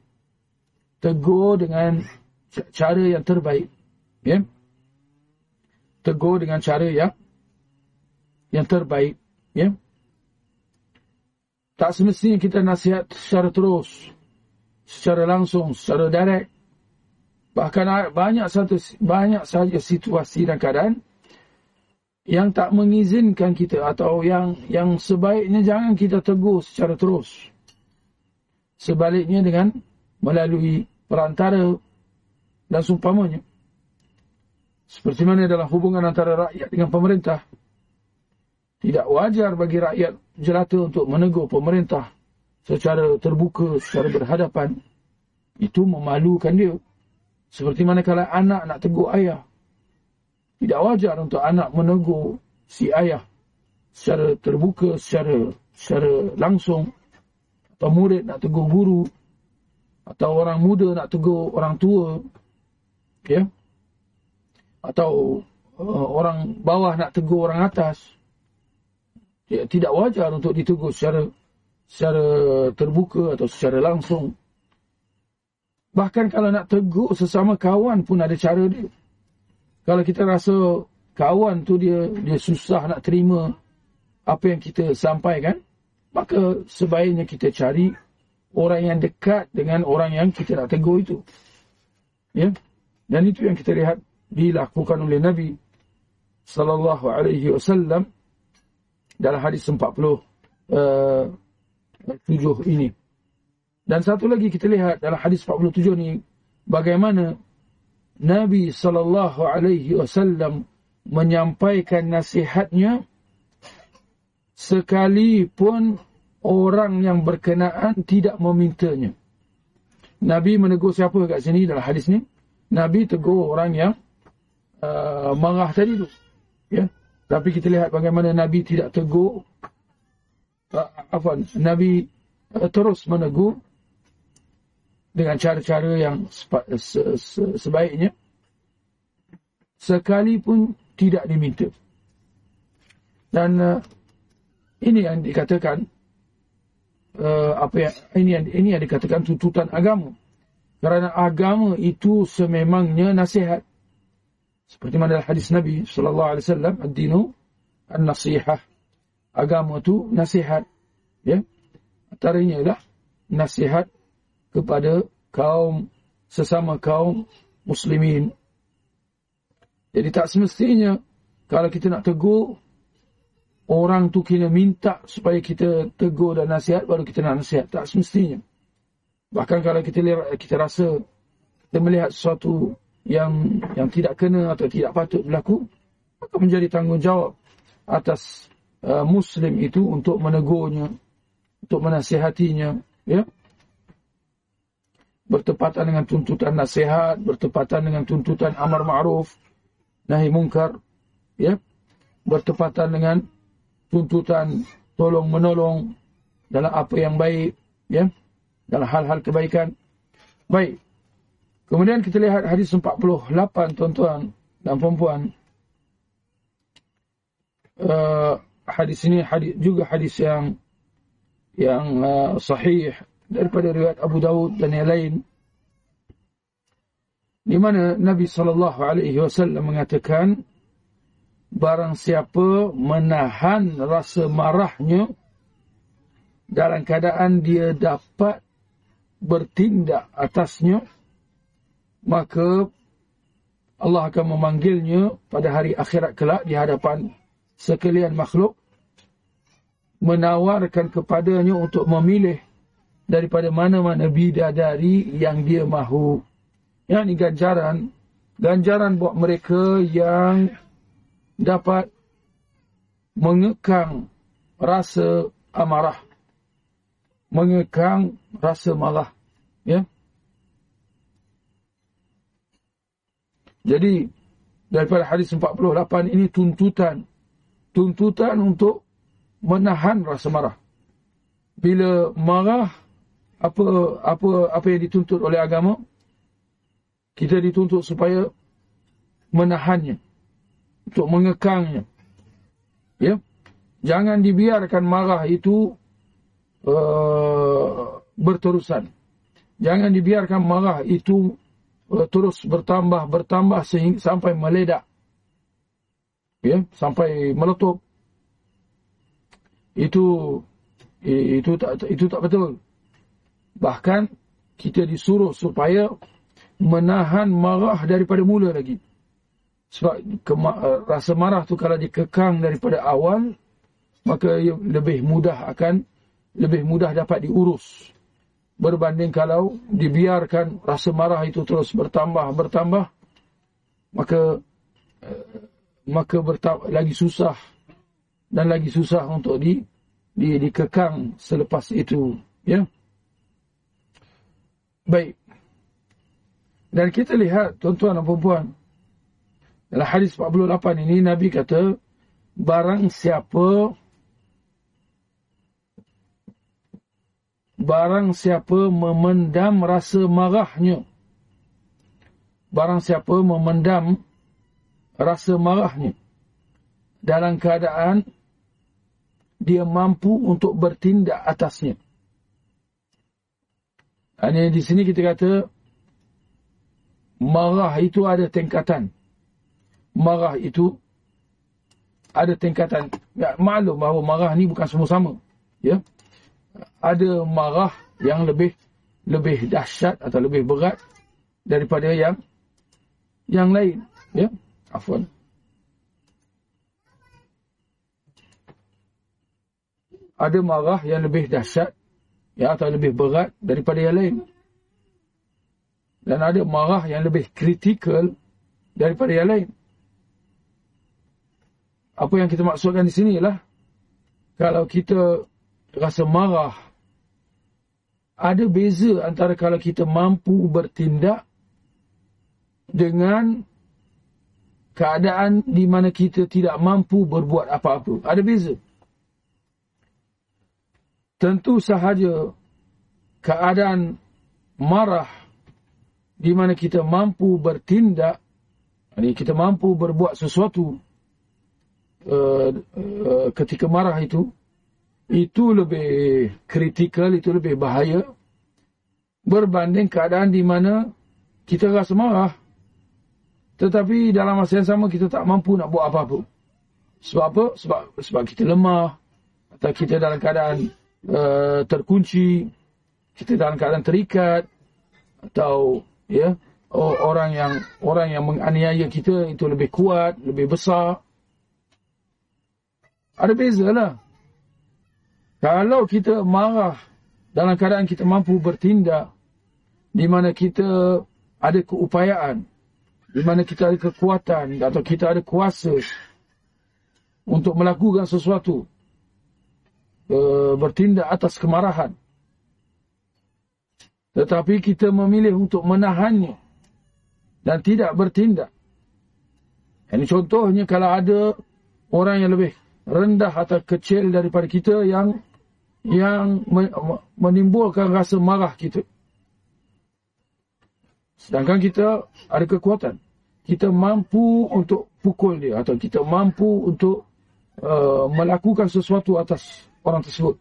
Tegur dengan cara yang terbaik. Ya. Tegur dengan cara yang yang terbaik. Ya. Tak semestinya kita nasihat secara terus, secara langsung, secara direct. Bahkan banyak satu banyak saja situasi dan keadaan yang tak mengizinkan kita atau yang yang sebaiknya jangan kita tegur secara terus. Sebaliknya dengan melalui perantara dan sumpamanya. Seperti mana dalam hubungan antara rakyat dengan pemerintah. Tidak wajar bagi rakyat jelata untuk menegur pemerintah secara terbuka, secara berhadapan. Itu memalukan dia. Seperti mana kalau anak nak tegur ayah. Tidak wajar untuk anak menegur si ayah secara terbuka, secara secara langsung. Atau murid nak tegur guru. Atau orang muda nak tegur orang tua. Ya. Atau uh, orang bawah nak tegur orang atas. Ya, tidak wajar untuk ditegur secara secara terbuka atau secara langsung. Bahkan kalau nak tegur sesama kawan pun ada cara dia. Kalau kita rasa kawan tu dia dia susah nak terima apa yang kita sampaikan, maka sebaiknya kita cari orang yang dekat dengan orang yang kita nak tegur itu. Ya. Dan itu yang kita lihat dilakukan oleh Nabi sallallahu alaihi wasallam dalam hadis 40 uh, tujuh ini. Dan satu lagi kita lihat dalam hadis 47 ni bagaimana Nabi sallallahu alaihi wasallam menyampaikan nasihatnya sekalipun orang yang berkenaan tidak memintanya. Nabi menegur siapa kat sini dalam hadis ni? Nabi tegur orang yang uh, marah tadi tu. Ya. Tapi kita lihat bagaimana Nabi tidak tegur uh, apa Nabi uh, terus menegur dengan cara-cara yang sebaiknya sekalipun tidak diminta. Dan uh, ini yang dikatakan uh, apa yang ini yang ini yang dikatakan tuntutan agama. Kerana agama itu sememangnya nasihat. Seperti mana dalam hadis Nabi sallallahu alaihi wasallam, ad-dinu an-nasihah. Agama itu nasihat. Ya. Antaranya ialah nasihat kepada kaum sesama kaum muslimin. Jadi tak semestinya kalau kita nak tegur orang tu kena minta supaya kita tegur dan nasihat baru kita nak nasihat. Tak semestinya. Bahkan kalau kita kita rasa kita melihat sesuatu yang yang tidak kena atau tidak patut berlaku, maka menjadi tanggungjawab atas uh, muslim itu untuk menegurnya, untuk menasihatinya, ya bertepatan dengan tuntutan nasihat, bertepatan dengan tuntutan amar ma'ruf, nahi mungkar, ya, bertepatan dengan tuntutan tolong menolong dalam apa yang baik, ya, dalam hal-hal kebaikan. Baik. Kemudian kita lihat hadis 48 tuan-tuan dan puan-puan. Uh, hadis ini hadis juga hadis yang yang uh, sahih daripada riwayat Abu Dawud dan yang lain di mana Nabi sallallahu alaihi wasallam mengatakan barang siapa menahan rasa marahnya dalam keadaan dia dapat bertindak atasnya maka Allah akan memanggilnya pada hari akhirat kelak di hadapan sekalian makhluk menawarkan kepadanya untuk memilih daripada mana-mana bidadari yang dia mahu. Yang ini ganjaran. Ganjaran buat mereka yang dapat mengekang rasa amarah. Mengekang rasa malah. Ya. Jadi, daripada hadis 48 ini tuntutan tuntutan untuk menahan rasa marah. Bila marah, apa apa apa yang dituntut oleh agama? Kita dituntut supaya menahannya. Untuk mengekangnya. Ya. Jangan dibiarkan marah itu uh, berterusan. Jangan dibiarkan marah itu terus bertambah bertambah sehingga sampai meledak. Ya, sampai meletup. Itu itu tak itu tak betul. Bahkan kita disuruh supaya menahan marah daripada mula lagi. Sebab rasa marah tu kalau dikekang daripada awal, maka lebih mudah akan lebih mudah dapat diurus. Berbanding kalau dibiarkan rasa marah itu terus bertambah bertambah, maka eh, maka bertambah, lagi susah dan lagi susah untuk di, di dikekang selepas itu, ya. Baik. Dan kita lihat tuan-tuan dan puan dalam hadis 48 ini Nabi kata barang siapa barang siapa memendam rasa marahnya barang siapa memendam rasa marahnya dalam keadaan dia mampu untuk bertindak atasnya ini di sini kita kata marah itu ada tingkatan. Marah itu ada tingkatan. Ya, maklum bahawa marah ni bukan semua sama. Ya. Ada marah yang lebih lebih dahsyat atau lebih berat daripada yang yang lain. Ya. Afwan. Ada marah yang lebih dahsyat ya, atau lebih berat daripada yang lain. Dan ada marah yang lebih kritikal daripada yang lain. Apa yang kita maksudkan di sini ialah kalau kita rasa marah, ada beza antara kalau kita mampu bertindak dengan keadaan di mana kita tidak mampu berbuat apa-apa. Ada beza tentu sahaja keadaan marah di mana kita mampu bertindak, kita mampu berbuat sesuatu uh, uh, ketika marah itu, itu lebih kritikal, itu lebih bahaya berbanding keadaan di mana kita rasa marah tetapi dalam masa yang sama kita tak mampu nak buat apa-apa. Sebab apa? Sebab, sebab kita lemah atau kita dalam keadaan uh, terkunci, kita dalam keadaan terikat atau ya oh, orang yang orang yang menganiaya kita itu lebih kuat, lebih besar. Ada beza lah. Kalau kita marah dalam keadaan kita mampu bertindak di mana kita ada keupayaan, di mana kita ada kekuatan atau kita ada kuasa untuk melakukan sesuatu, Eh, bertindak atas kemarahan. Tetapi kita memilih untuk menahannya dan tidak bertindak. Ini contohnya kalau ada orang yang lebih rendah atau kecil daripada kita yang yang menimbulkan rasa marah kita. Sedangkan kita ada kekuatan. Kita mampu untuk pukul dia atau kita mampu untuk uh, melakukan sesuatu atas orang tersebut.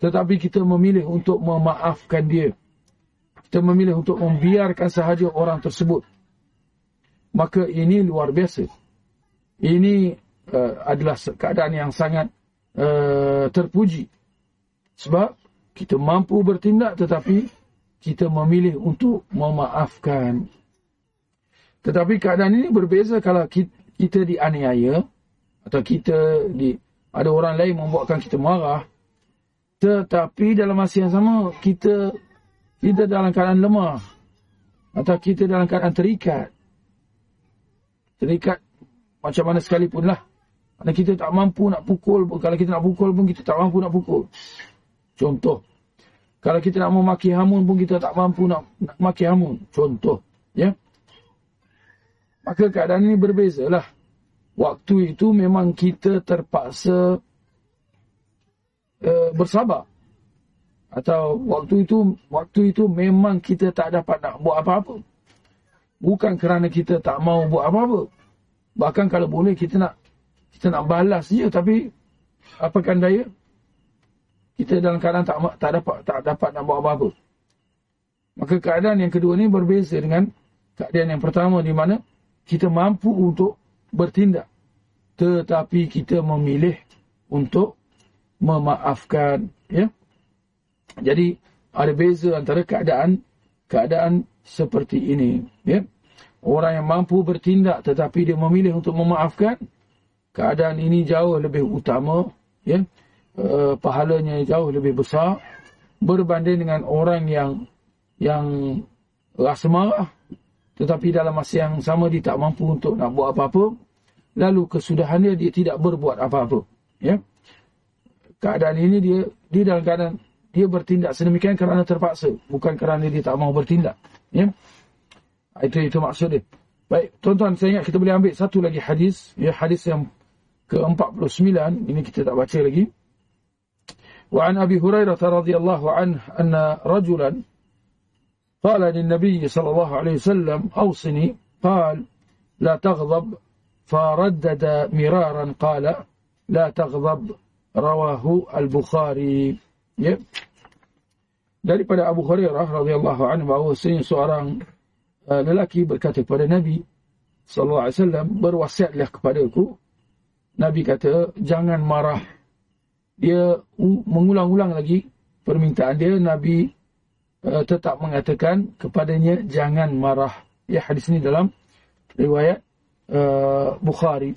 Tetapi kita memilih untuk memaafkan dia. Kita memilih untuk membiarkan sahaja orang tersebut. Maka ini luar biasa. Ini uh, adalah keadaan yang sangat uh, terpuji. Sebab kita mampu bertindak tetapi kita memilih untuk memaafkan. Tetapi keadaan ini berbeza kalau kita dianiaya atau kita di, ada orang lain membuatkan kita marah. Tetapi dalam masa yang sama kita kita dalam keadaan lemah atau kita dalam keadaan terikat. Terikat macam mana sekalipun lah. Kita tak mampu nak pukul pun kalau kita nak pukul pun kita tak mampu nak pukul contoh kalau kita nak memaki hamun pun kita tak mampu nak, nak maki hamun. Contoh ya. Maka keadaan ini berbeza lah waktu itu memang kita terpaksa uh, bersabar. Atau waktu itu waktu itu memang kita tak dapat nak buat apa-apa. Bukan kerana kita tak mau buat apa-apa. Bahkan kalau boleh kita nak kita nak balas je tapi apakan daya kita dalam keadaan tak tak dapat tak dapat nak buat apa-apa. Maka keadaan yang kedua ni berbeza dengan keadaan yang pertama di mana kita mampu untuk bertindak. Tetapi kita memilih untuk memaafkan ya. Jadi ada beza antara keadaan keadaan seperti ini ya. Orang yang mampu bertindak tetapi dia memilih untuk memaafkan keadaan ini jauh lebih utama ya uh, pahalanya jauh lebih besar berbanding dengan orang yang yang rasa marah tetapi dalam masa yang sama dia tak mampu untuk nak buat apa-apa. Lalu kesudahannya dia tidak berbuat apa-apa. Ya? Keadaan ini dia dia dalam keadaan dia bertindak sedemikian kerana terpaksa bukan kerana dia tak mau bertindak. Ya? Itu itu maksud dia. Baik tuan-tuan saya ingat kita boleh ambil satu lagi hadis. Ya hadis yang ke-49 ini kita tak baca lagi wa an abi hurairah radhiyallahu anhu anna rajulan قال للنبي صلى الله عليه وسلم أوصني قال لا تغضب فردد مرارا قال لا تغضب رواه البخاري ya. daripada Abu Hurairah radhiyallahu anhu bahawa seorang uh, lelaki berkata kepada Nabi sallallahu alaihi wasallam berwasiatlah kepadaku Nabi kata jangan marah dia mengulang-ulang lagi permintaan dia Nabi uh, tetap mengatakan kepadanya jangan marah. Ya hadis ini dalam riwayat uh, Bukhari.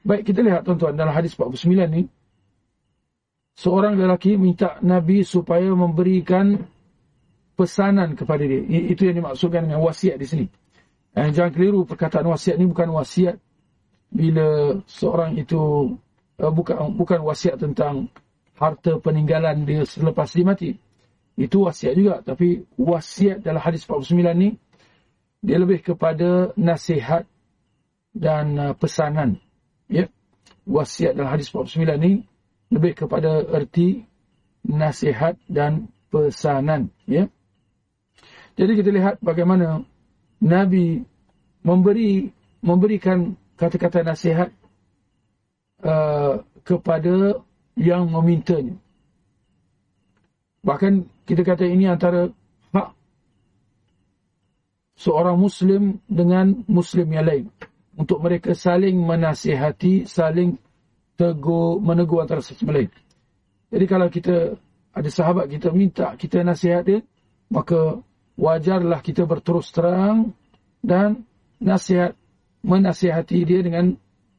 Baik kita lihat tuan-tuan dalam hadis 49 ni seorang lelaki minta Nabi supaya memberikan pesanan kepada dia. Itu yang dimaksudkan dengan wasiat di sini. Dan jangan keliru perkataan wasiat ni bukan wasiat bila seorang itu uh, bukan bukan wasiat tentang harta peninggalan dia selepas dia mati. Itu wasiat juga. Tapi wasiat dalam hadis 49 ni, dia lebih kepada nasihat dan uh, pesanan. Ya? Wasiat dalam hadis 49 ni, lebih kepada erti nasihat dan pesanan. Ya? Jadi kita lihat bagaimana Nabi memberi memberikan kata-kata nasihat uh, kepada yang memintanya. Bahkan kita kata ini antara hak seorang Muslim dengan Muslim yang lain. Untuk mereka saling menasihati, saling tegur, menegur antara sesama lain. Jadi kalau kita ada sahabat kita minta kita nasihat dia, maka wajarlah kita berterus terang dan nasihat menasihati dia dengan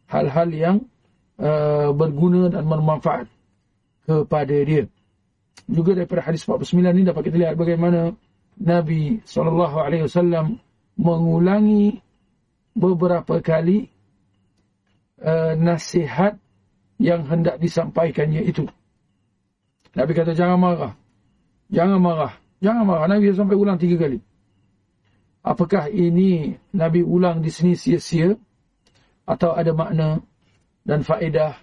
hal-hal yang uh, berguna dan bermanfaat kepada dia juga daripada hadis 49 ini dapat kita lihat bagaimana Nabi SAW mengulangi beberapa kali uh, nasihat yang hendak disampaikannya itu. Nabi kata jangan marah. Jangan marah. Jangan marah. Nabi sampai ulang tiga kali. Apakah ini Nabi ulang di sini sia-sia atau ada makna dan faedah?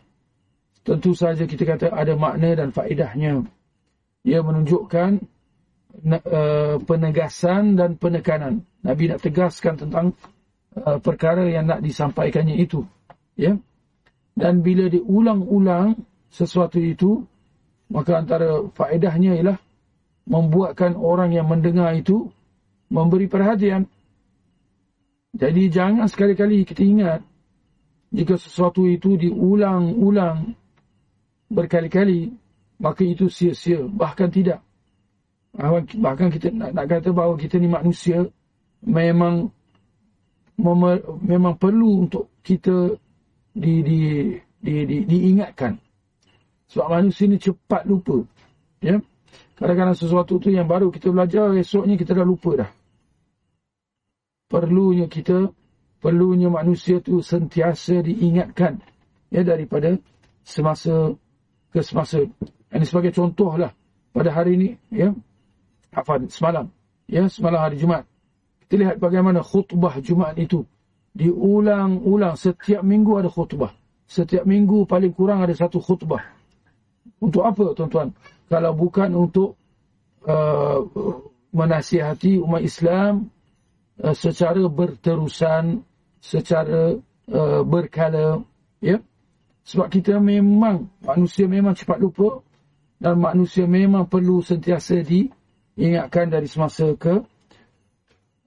Tentu saja kita kata ada makna dan faedahnya ia menunjukkan uh, penegasan dan penekanan. Nabi nak tegaskan tentang uh, perkara yang nak disampaikannya itu. Ya. Dan bila diulang-ulang sesuatu itu, maka antara faedahnya ialah membuatkan orang yang mendengar itu memberi perhatian. Jadi jangan sekali-kali kita ingat jika sesuatu itu diulang-ulang berkali-kali maka itu sia-sia. Bahkan tidak. Bahkan kita nak, nak kata bahawa kita ni manusia memang mem, memang perlu untuk kita di, di, di, di, diingatkan. Sebab manusia ni cepat lupa. Ya? Kadang-kadang sesuatu tu yang baru kita belajar, esoknya kita dah lupa dah. Perlunya kita, perlunya manusia tu sentiasa diingatkan. Ya, daripada semasa ke semasa. Ini sebagai contoh lah pada hari ini, ya, apa semalam, ya, semalam hari Jumat. Kita lihat bagaimana khutbah Jumat itu diulang-ulang setiap minggu ada khutbah setiap minggu paling kurang ada satu khutbah untuk apa tuan-tuan kalau bukan untuk uh, menasihati umat Islam uh, secara berterusan secara uh, berkala ya sebab kita memang manusia memang cepat lupa dan manusia memang perlu sentiasa diingatkan dari semasa ke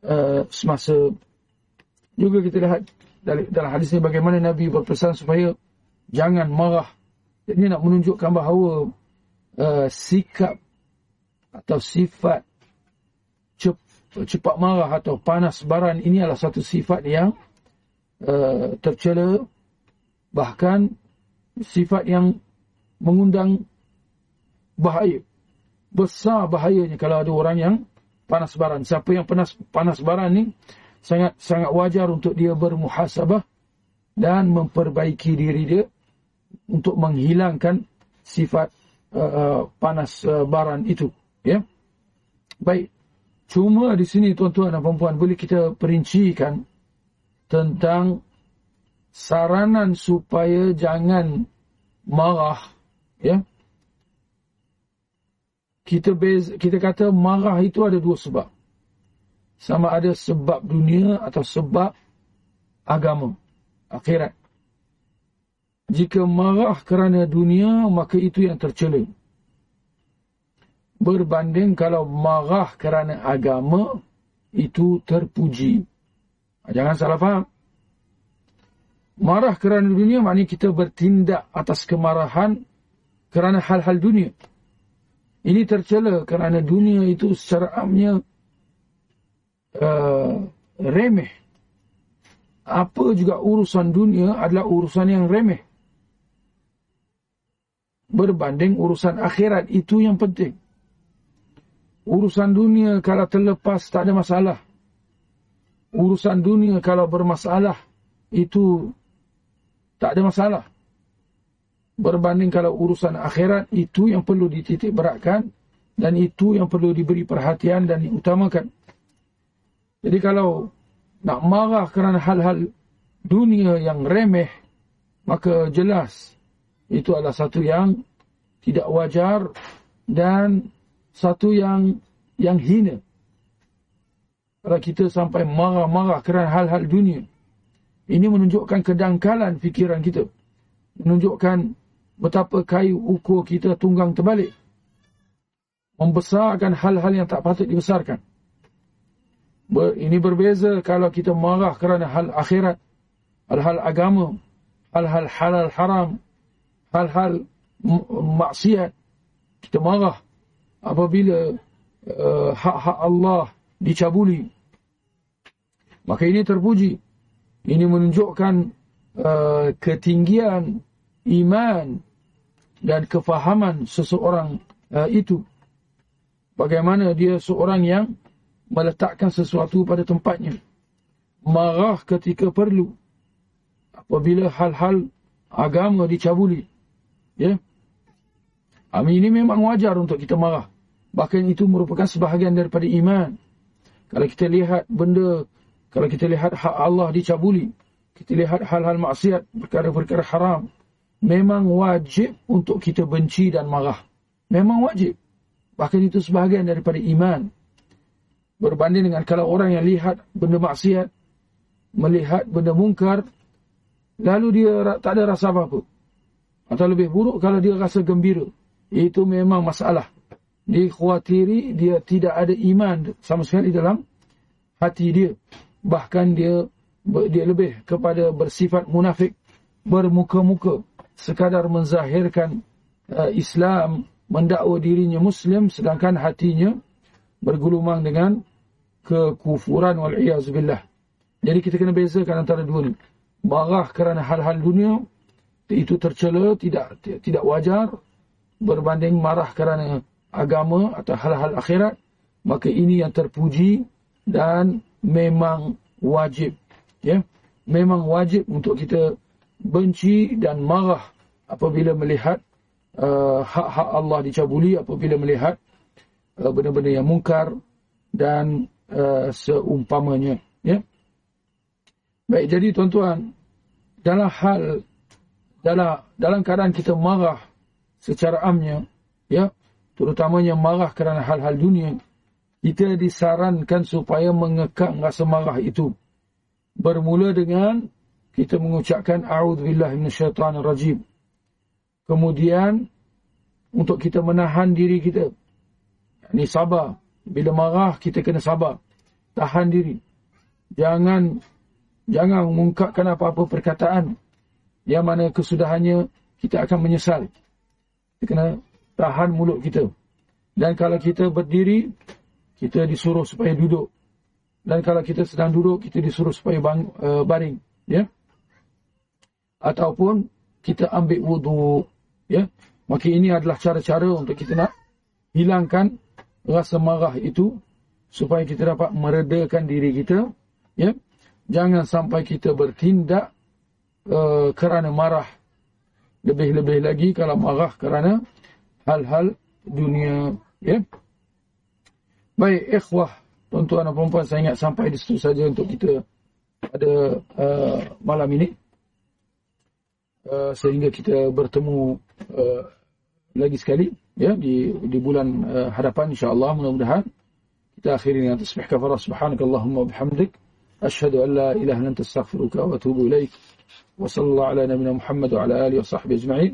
uh, semasa juga kita lihat dalam hadis ini bagaimana Nabi berpesan supaya jangan marah. Ini nak menunjukkan bahawa uh, sikap atau sifat cepat marah atau panas baran ini adalah satu sifat yang uh, tercela bahkan sifat yang mengundang bahaya. Besar bahayanya kalau ada orang yang panas baran. Siapa yang panas panas baran ni sangat sangat wajar untuk dia bermuhasabah dan memperbaiki diri dia untuk menghilangkan sifat uh, uh, panas uh, baran itu. Ya. Baik. Cuma di sini tuan-tuan dan puan-puan boleh kita perincikan tentang saranan supaya jangan marah ya kita bez, kita kata marah itu ada dua sebab. Sama ada sebab dunia atau sebab agama, akhirat. Jika marah kerana dunia, maka itu yang tercela. Berbanding kalau marah kerana agama, itu terpuji. Jangan salah faham. Marah kerana dunia maknanya kita bertindak atas kemarahan kerana hal-hal dunia. Ini tercela kerana dunia itu secara amnya uh, remeh. Apa juga urusan dunia adalah urusan yang remeh. Berbanding urusan akhirat itu yang penting. Urusan dunia kalau terlepas tak ada masalah. Urusan dunia kalau bermasalah itu tak ada masalah berbanding kalau urusan akhirat itu yang perlu dititik beratkan dan itu yang perlu diberi perhatian dan diutamakan. Jadi kalau nak marah kerana hal-hal dunia yang remeh, maka jelas itu adalah satu yang tidak wajar dan satu yang yang hina. Kalau kita sampai marah-marah kerana hal-hal dunia, ini menunjukkan kedangkalan fikiran kita. Menunjukkan betapa kayu ukur kita tunggang terbalik. Membesarkan hal-hal yang tak patut dibesarkan. Ini berbeza kalau kita marah kerana hal akhirat, hal-hal agama, hal-hal halal haram, hal-hal maksiat. Kita marah apabila uh, hak-hak Allah dicabuli. Maka ini terpuji. Ini menunjukkan uh, ketinggian iman dan kefahaman seseorang uh, itu. Bagaimana dia seorang yang meletakkan sesuatu pada tempatnya. Marah ketika perlu. Apabila hal-hal agama dicabuli. Ya. Amin ini memang wajar untuk kita marah. Bahkan itu merupakan sebahagian daripada iman. Kalau kita lihat benda, kalau kita lihat hak Allah dicabuli. Kita lihat hal-hal maksiat, perkara-perkara haram memang wajib untuk kita benci dan marah. Memang wajib. Bahkan itu sebahagian daripada iman. Berbanding dengan kalau orang yang lihat benda maksiat, melihat benda mungkar, lalu dia tak ada rasa apa-apa. Atau lebih buruk kalau dia rasa gembira. Itu memang masalah. Dikhawatiri dia tidak ada iman sama sekali dalam hati dia. Bahkan dia dia lebih kepada bersifat munafik, bermuka-muka sekadar menzahirkan uh, Islam, mendakwa dirinya Muslim sedangkan hatinya bergulumang dengan kekufuran wal-iyazubillah. Jadi kita kena bezakan antara dua ni. Marah kerana hal-hal dunia itu tercela, tidak tidak wajar berbanding marah kerana agama atau hal-hal akhirat, maka ini yang terpuji dan memang wajib. Ya, memang wajib untuk kita benci dan marah apabila melihat uh, hak-hak Allah dicabuli, apabila melihat uh, benda-benda yang mungkar dan uh, seumpamanya. Ya? Baik, jadi tuan-tuan, dalam hal dalam dalam keadaan kita marah secara amnya, ya, terutamanya marah kerana hal-hal dunia, kita disarankan supaya mengekang rasa marah itu. Bermula dengan kita mengucapkan a'udzubillahi minasyaitonir rajim. Kemudian untuk kita menahan diri kita. Ini sabar. Bila marah kita kena sabar. Tahan diri. Jangan jangan mengungkapkan apa-apa perkataan yang mana kesudahannya kita akan menyesal. Kita kena tahan mulut kita. Dan kalau kita berdiri, kita disuruh supaya duduk. Dan kalau kita sedang duduk, kita disuruh supaya bang, uh, baring. Ya? Ataupun kita ambil wudhu. Ya? Maka ini adalah cara-cara untuk kita nak hilangkan rasa marah itu supaya kita dapat meredakan diri kita. Ya? Jangan sampai kita bertindak uh, kerana marah. Lebih-lebih lagi kalau marah kerana hal-hal dunia ya. Baik ikhwah, tuan-tuan dan puan saya ingat sampai di situ saja untuk kita pada uh, malam ini. Uh, sehingga kita bertemu uh, lagi sekali ya di di bulan uh, hadapan insya-Allah mudah-mudahan kita akhiri dengan tasbih kafarah subhanakallahumma bihamdik ashhadu an la ilaha illa anta astaghfiruka wa atubu ilaik wa sallallahu ala nabiyyina muhammad wa ala alihi wa sahbihi ajma'in